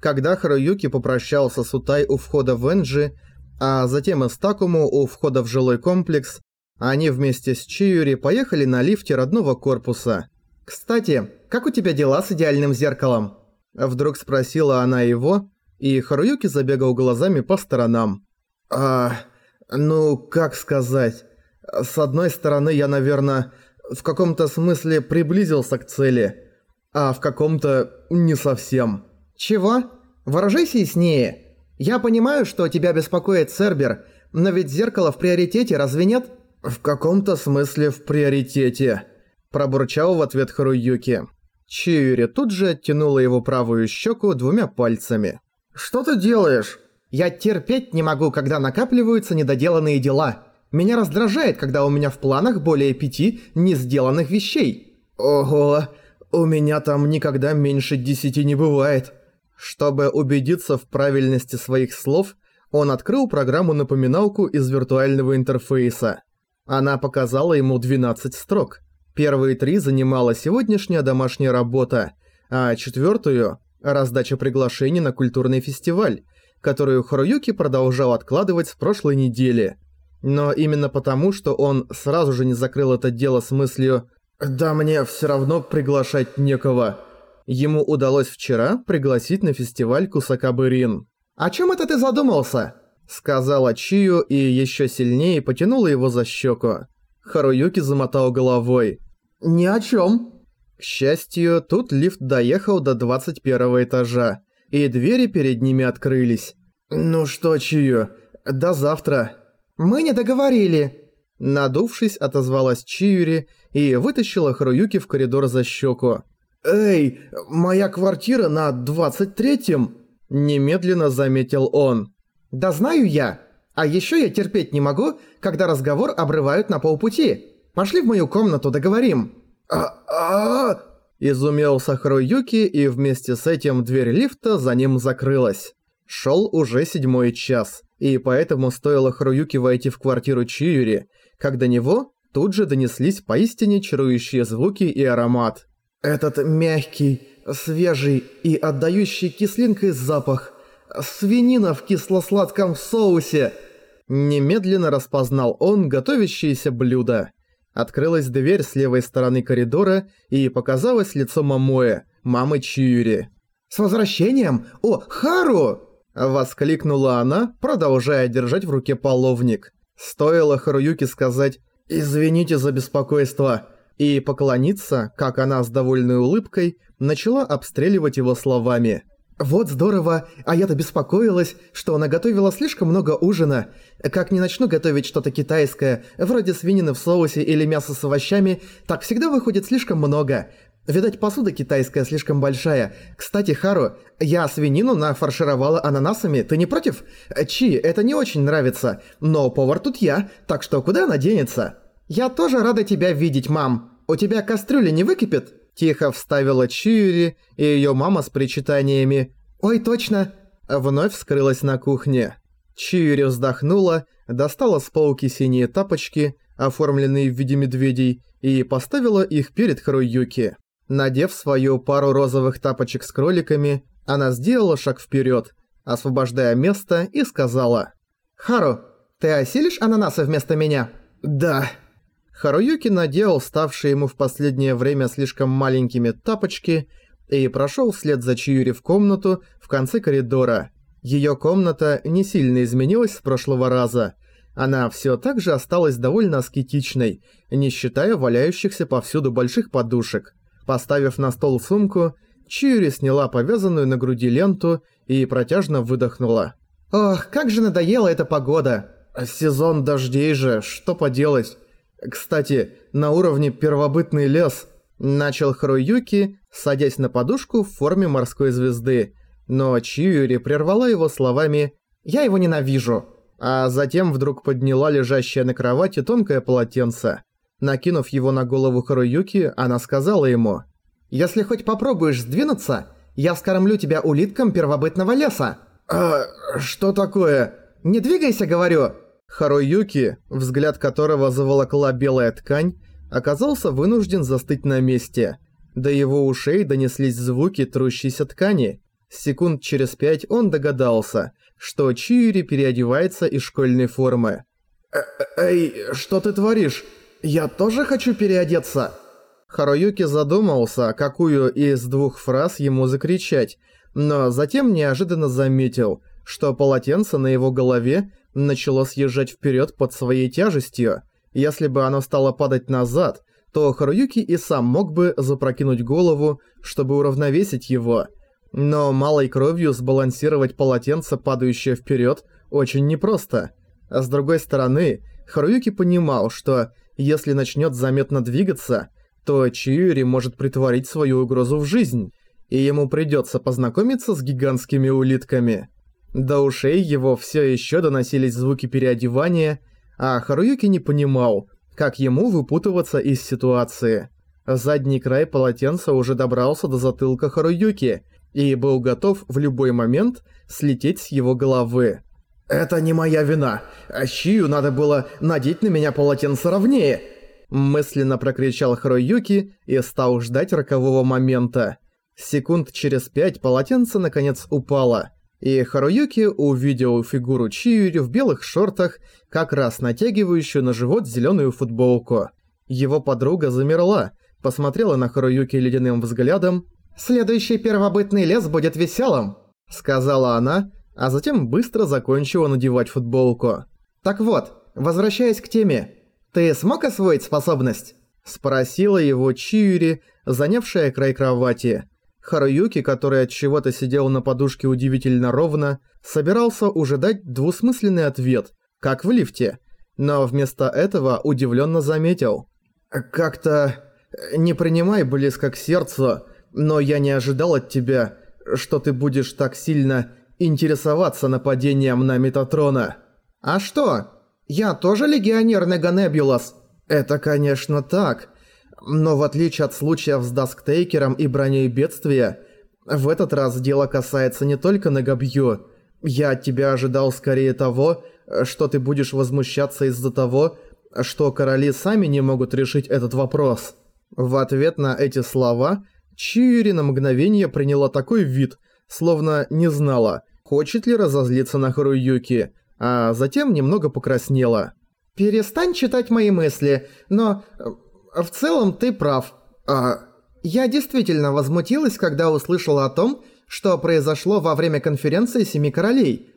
Когда Харуюки попрощался с Утай у входа в Энджи, а затем и с Такому у входа в жилой комплекс, они вместе с Чиюри поехали на лифте родного корпуса. «Кстати, как у тебя дела с идеальным зеркалом?» Вдруг спросила она его, и Харуюки забегал глазами по сторонам. «А, ну, как сказать? С одной стороны, я, наверное, в каком-то смысле приблизился к цели, а в каком-то не совсем». «Чего? Выражайся яснее. Я понимаю, что тебя беспокоит Цербер, но ведь зеркало в приоритете, разве нет?» «В каком-то смысле в приоритете», – пробурчал в ответ Харуюки. Чиури тут же оттянула его правую щеку двумя пальцами. «Что ты делаешь?» «Я терпеть не могу, когда накапливаются недоделанные дела. Меня раздражает, когда у меня в планах более пяти несделанных вещей». «Ого, у меня там никогда меньше десяти не бывает». Чтобы убедиться в правильности своих слов, он открыл программу-напоминалку из виртуального интерфейса. Она показала ему 12 строк. Первые три занимала сегодняшняя домашняя работа, а четвертую – раздача приглашений на культурный фестиваль, которую Харуюки продолжал откладывать с прошлой недели. Но именно потому, что он сразу же не закрыл это дело с мыслью «Да мне все равно приглашать некого», ему удалось вчера пригласить на фестиваль Кусакабы-Рин. «О чем это ты задумался?» Сказала Чию и еще сильнее потянула его за щеку. Харуюки замотал головой. «Ни о чем. К счастью, тут лифт доехал до 21 этажа, и двери перед ними открылись. «Ну что, Чию, до завтра». «Мы не договорили». Надувшись, отозвалась Чиюри и вытащила Харуюки в коридор за щеку. «Эй, моя квартира на 23-м!» Немедленно заметил он. «Да знаю я. А еще я терпеть не могу, когда разговор обрывают на полпути. Пошли в мою комнату, договорим». «А-а-а!» Изумился Харуюки, и вместе с этим дверь лифта за ним закрылась. Шел уже седьмой час, и поэтому стоило Харуюки войти в квартиру Чиюри, как до него тут же донеслись поистине чарующие звуки и аромат. «Этот мягкий, свежий и отдающий кислинкой запах – Свинина в кисло-сладком соусе!» Немедленно распознал он готовящееся блюдо. Открылась дверь с левой стороны коридора и показалось лицо Мамоэ, мамы Чиюри. «С возвращением! О, Хару!» Воскликнула она, продолжая держать в руке половник. Стоило Харуюке сказать «Извините за беспокойство» и поклониться, как она с довольной улыбкой начала обстреливать его словами. «Вот здорово, а я-то беспокоилась, что она готовила слишком много ужина. Как не начну готовить что-то китайское, вроде свинины в соусе или мяса с овощами, так всегда выходит слишком много. Видать, посуда китайская слишком большая. Кстати, Хару, я свинину нафаршировала ананасами, ты не против? Чи, это не очень нравится, но повар тут я, так что куда она денется? Я тоже рада тебя видеть, мам. У тебя кастрюля не выкипит?» Тихо вставила Чиури и её мама с причитаниями «Ой, точно!» Вновь вскрылась на кухне. Чиури вздохнула, достала с полки синие тапочки, оформленные в виде медведей, и поставила их перед Харуюки. Надев свою пару розовых тапочек с кроликами, она сделала шаг вперед, освобождая место, и сказала «Хару, ты осилишь ананасы вместо меня?» «Да». Харуюки надел ставшие ему в последнее время слишком маленькими тапочки и прошел вслед за Чиюри в комнату в конце коридора. Ее комната не сильно изменилась с прошлого раза. Она все так же осталась довольно аскетичной, не считая валяющихся повсюду больших подушек. Поставив на стол сумку, Чиюри сняла повязанную на груди ленту и протяжно выдохнула. «Ох, как же надоела эта погода!» «Сезон дождей же, что поделать?» Кстати, на уровне первобытный лес начал Харуюки, садясь на подушку в форме морской звезды, но Чиури прервала его словами «Я его ненавижу», а затем вдруг подняла лежащее на кровати тонкое полотенце. Накинув его на голову Харуюки, она сказала ему «Если хоть попробуешь сдвинуться, я скормлю тебя улиткам первобытного леса». «А что такое?» «Не двигайся, говорю!» Харуюки, взгляд которого заволокла белая ткань, оказался вынужден застыть на месте. До его ушей донеслись звуки трущейся ткани. Секунд через пять он догадался, что Чиури переодевается из школьной формы. «Э «Эй, что ты творишь? Я тоже хочу переодеться!» Харуюки задумался, какую из двух фраз ему закричать, но затем неожиданно заметил, что полотенце на его голове начало съезжать вперед под своей тяжестью. Если бы оно стало падать назад, то Харуюки и сам мог бы запрокинуть голову, чтобы уравновесить его. Но малой кровью сбалансировать полотенце, падающее вперед, очень непросто. А с другой стороны, Харуюки понимал, что если начнет заметно двигаться, то Чиури может притворить свою угрозу в жизнь, и ему придется познакомиться с гигантскими улитками. До ушей его все еще доносились звуки переодевания, а Харуюки не понимал, как ему выпутываться из ситуации. Задний край полотенца уже добрался до затылка Харуюки и был готов в любой момент слететь с его головы. «Это не моя вина. А Чию надо было надеть на меня полотенце ровнее!» Мысленно прокричал Харуюки и стал ждать рокового момента. Секунд через пять полотенце наконец упало, и Харуюки увидел фигуру Чиюри в белых шортах, как раз натягивающую на живот зеленую футболку. Его подруга замерла, посмотрела на Харуюки ледяным взглядом. «Следующий первобытный лес будет веселым», — сказала она, а затем быстро закончила надевать футболку. «Так вот, возвращаясь к теме, «Ты смог освоить способность?» Спросила его Чиури, занявшая край кровати. Харуюки, который от чего-то сидел на подушке удивительно ровно, собирался уже дать двусмысленный ответ, как в лифте, но вместо этого удивленно заметил. «Как-то... не принимай близко к сердцу, но я не ожидал от тебя, что ты будешь так сильно интересоваться нападением на Метатрона». «А что?» Я тоже легионер Неганебулас. Это, конечно, так. Но в отличие от случаев с Дасктейкером и Броней Бедствия, в этот раз дело касается не только Негабью. Я от тебя ожидал скорее того, что ты будешь возмущаться из-за того, что короли сами не могут решить этот вопрос. В ответ на эти слова Чиури на мгновение приняла такой вид, словно не знала, хочет ли разозлиться на Харуюки, а затем немного покраснела. «Перестань читать мои мысли, но в целом ты прав. А, я действительно возмутилась, когда услышала о том, что произошло во время конференции Семи Королей.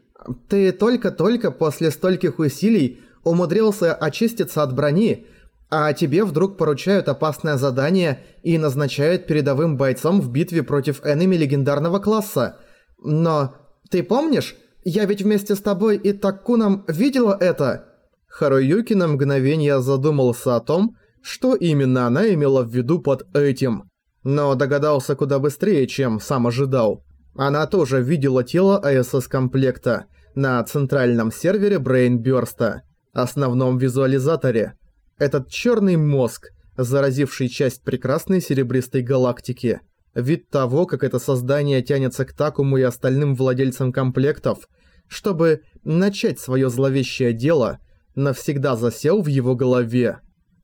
Ты только-только после стольких усилий умудрился очиститься от брони, а тебе вдруг поручают опасное задание и назначают передовым бойцом в битве против энеми легендарного класса. Но ты помнишь, я ведь вместе с тобой и Таккуном видела это!» Харуюки на мгновение задумался о том, что именно она имела в виду под этим, но догадался куда быстрее, чем сам ожидал. Она тоже видела тело АСС-комплекта на центральном сервере Брейнбёрста, основном визуализаторе. Этот черный мозг, заразивший часть прекрасной серебристой галактики – Вид того, как это создание тянется к Такуму и остальным владельцам комплектов, чтобы начать свое зловещее дело, навсегда засел в его голове.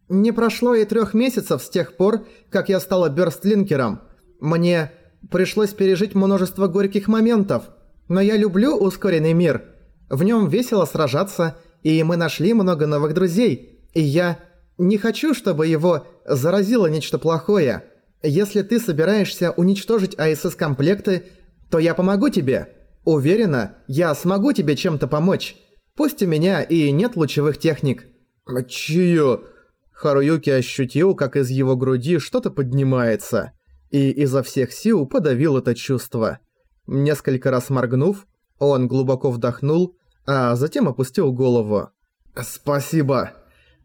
«Не прошло и трех месяцев с тех пор, как я стала бёрстлинкером. Мне пришлось пережить множество горьких моментов, но я люблю ускоренный мир. В нем весело сражаться, и мы нашли много новых друзей, и я не хочу, чтобы его заразило нечто плохое». Если ты собираешься уничтожить АСС-комплекты, то я помогу тебе. Уверена, я смогу тебе чем-то помочь. Пусть у меня и нет лучевых техник». «Чью?» Харуюки ощутил, как из его груди что-то поднимается, и изо всех сил подавил это чувство. Несколько раз моргнув, он глубоко вдохнул, а затем опустил голову. «Спасибо.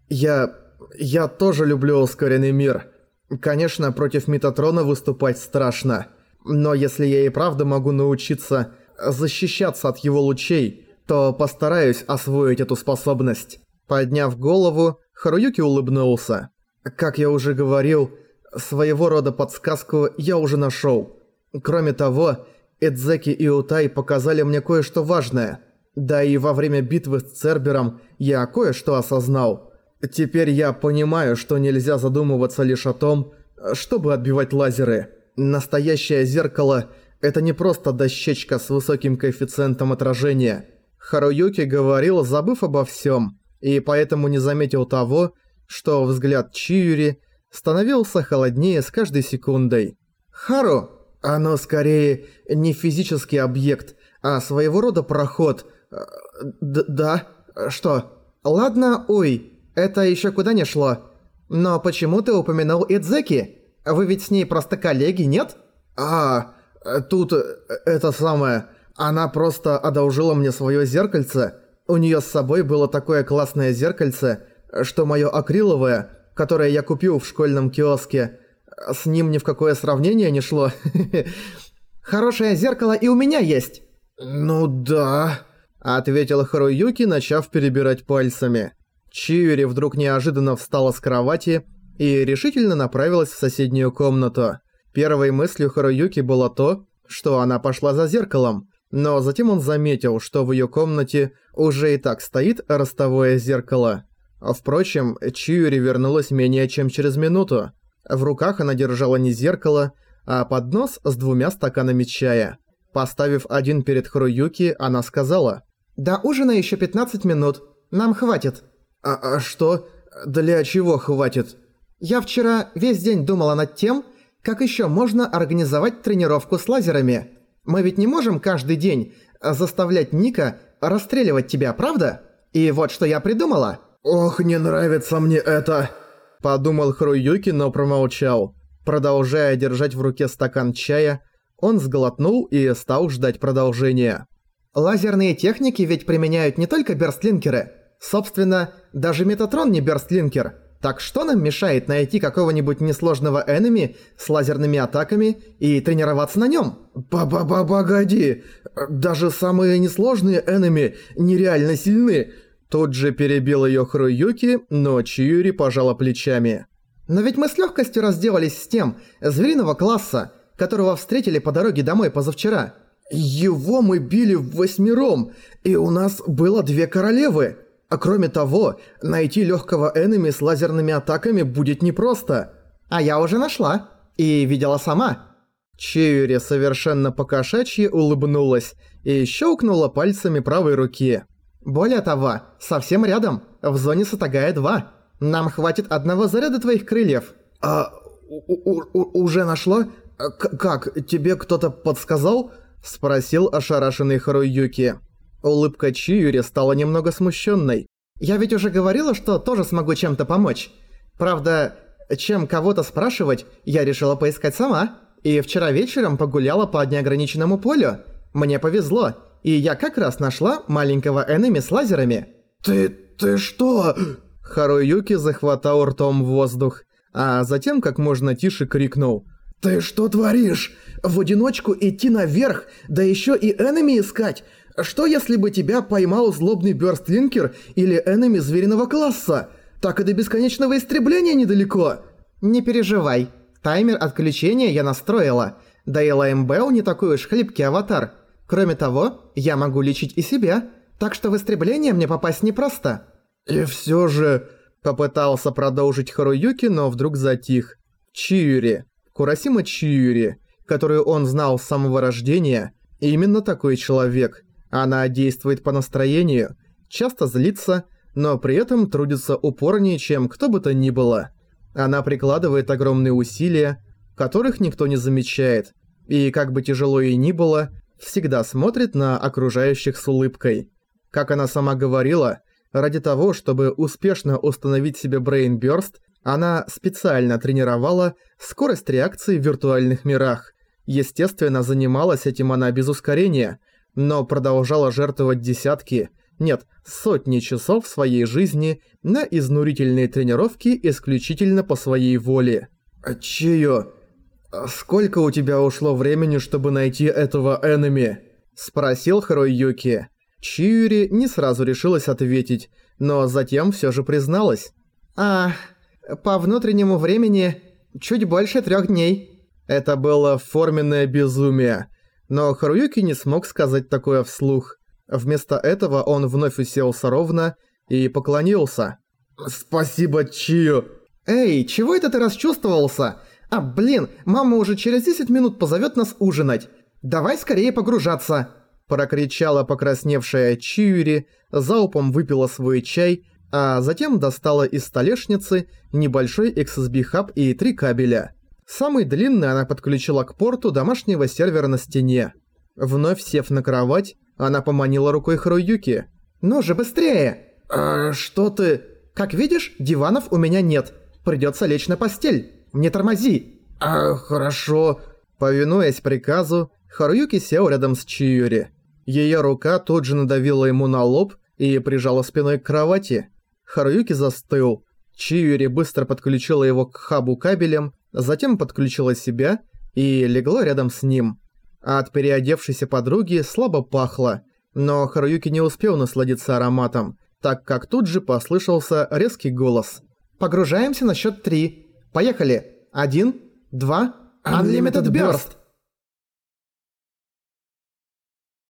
Я... я тоже люблю ускоренный мир». Конечно, против Метатрона выступать страшно. Но если я и правда могу научиться защищаться от его лучей, то постараюсь освоить эту способность. Подняв голову, Харуюки улыбнулся. Как я уже говорил, своего рода подсказку я уже нашел. Кроме того, Эдзеки и Утай показали мне кое-что важное. Да и во время битвы с Цербером я кое-что осознал. Теперь я понимаю, что нельзя задумываться лишь о том, чтобы отбивать лазеры. Настоящее зеркало – Это не просто дощечка с высоким коэффициентом отражения. Харуюки говорил, забыв обо всем, и поэтому не заметил того, что взгляд Чиюри становился холоднее с каждой секундой. «Хару, оно скорее не физический объект, а своего рода проход. Э, д да? Что? Ладно, ой, это еще куда не шло. Но почему ты упомянул Идзеки? Вы ведь с ней просто коллеги, нет? А, тут э, это самое... Она просто одолжила мне свое зеркальце. У нее с собой было такое классное зеркальце, что мое акриловое, которое я купил в школьном киоске, с ним ни в какое сравнение не шло. Хорошее зеркало и у меня есть. Ну да, ответил Харуюки, начав перебирать пальцами. Чиури вдруг неожиданно встала с кровати и решительно направилась в соседнюю комнату. Первой мыслью Харуюки было то, что она пошла за зеркалом, но затем он заметил, что в её комнате уже и так стоит ростовое зеркало. Впрочем, Чиури вернулась менее чем через минуту. В руках она держала не зеркало, а поднос с двумя стаканами чая. Поставив один перед Харуюки, она сказала «До ужина ещё 15 минут. Нам хватит». «А, а что? Для чего хватит?» «Я вчера весь день думала над тем, как ещё можно организовать тренировку с лазерами. Мы ведь не можем каждый день заставлять Ника расстреливать тебя, правда? И вот что я придумала». «Ох, не нравится мне это!» Подумал Хруюки, но промолчал. Продолжая держать в руке стакан чая, он сглотнул и стал ждать продолжения. «Лазерные техники ведь применяют не только берстлинкеры. Собственно, даже Метатрон не берстлинкер. Так что нам мешает найти какого-нибудь несложного энеми с лазерными атаками и тренироваться на нем? «Ба-ба-ба-погоди! Даже самые несложные энеми нереально сильны!» Тут же перебил её Хруюки, но Чиюри пожала плечами. «Но ведь мы с лёгкостью разделались с тем, звериного класса, которого встретили по дороге домой позавчера. Его мы били восьмером, и у нас было две королевы!» А кроме того, найти легкого энеми с лазерными атаками будет непросто. А я уже нашла. И видела сама. Чиури совершенно покошачьи улыбнулась и щелкнула пальцами правой руки. Более того, совсем рядом, в зоне Сатагая-2. Нам хватит одного заряда твоих крыльев. А у -у -у уже нашло? К как, тебе кто-то подсказал? Спросил ошарашенный Харуюки. Улыбка Чиюри стала немного смущенной. «Я ведь уже говорила, что тоже смогу чем-то помочь. Правда, чем кого-то спрашивать, я решила поискать сама. И вчера вечером погуляла по неограниченному полю. Мне повезло, и я как раз нашла маленького энеми с лазерами». «Ты... ты что?» Харуюки захватал ртом воздух, а затем как можно тише крикнул. «Ты что творишь? В одиночку идти наверх, да еще и энеми искать? Что если бы тебя поймал злобный бёрстлинкер или энеми звериного класса? Так и до бесконечного истребления недалеко. Не переживай. Таймер отключения я настроила. Да и Лаймбелл не такой уж хлипкий аватар. Кроме того, я могу лечить и себя. Так что в истребление мне попасть непросто. И всё же... Попытался продолжить Харуюки, но вдруг затих. Чиюри. Курасима Чиюри, которую он знал с самого рождения, именно такой человек. Она действует по настроению, часто злится, но при этом трудится упорнее, чем кто бы то ни было. Она прикладывает огромные усилия, которых никто не замечает, и как бы тяжело ей ни было, всегда смотрит на окружающих с улыбкой. Как она сама говорила, ради того, чтобы успешно установить себе Burst, она специально тренировала скорость реакции в виртуальных мирах. Естественно, занималась этим она без ускорения – но продолжала жертвовать десятки, нет, сотни часов своей жизни на изнурительные тренировки исключительно по своей воле. «Чио, сколько у тебя ушло времени, чтобы найти этого энеми?» – спросил Харуюки. Чиури не сразу решилась ответить, но затем все же призналась. «А, по внутреннему времени чуть больше трех дней». Это было форменное безумие. Но Харуюки не смог сказать такое вслух. Вместо этого он вновь уселся ровно и поклонился. «Спасибо, Чио!» «Эй, чего это ты расчувствовался? А, блин, мама уже через 10 минут позовет нас ужинать. давай скорее погружаться!» Прокричала покрасневшая Чиури, заупом выпила свой чай, а затем достала из столешницы небольшой XSB-хаб и три кабеля. Самый длинный она подключила к порту домашнего сервера на стене. Вновь сев на кровать, она поманила рукой Харуюки. «Ну же, быстрее!» «А что ты...» «Как видишь, диванов у меня нет. Придется лечь на постель. Не тормози!» «А, хорошо...» Повинуясь приказу, Харуюки сел рядом с Чиюри. Её рука тут же надавила ему на лоб и прижала спиной к кровати. Харуюки застыл. Чиюри быстро подключила его к хабу кабелем, затем подключила себя и легла рядом с ним. От переодевшейся подруги слабо пахло, но Харуюки не успел насладиться ароматом, так как тут же послышался резкий голос. «Погружаемся на счёт три. Поехали! Один, два, Unlimited Burst!»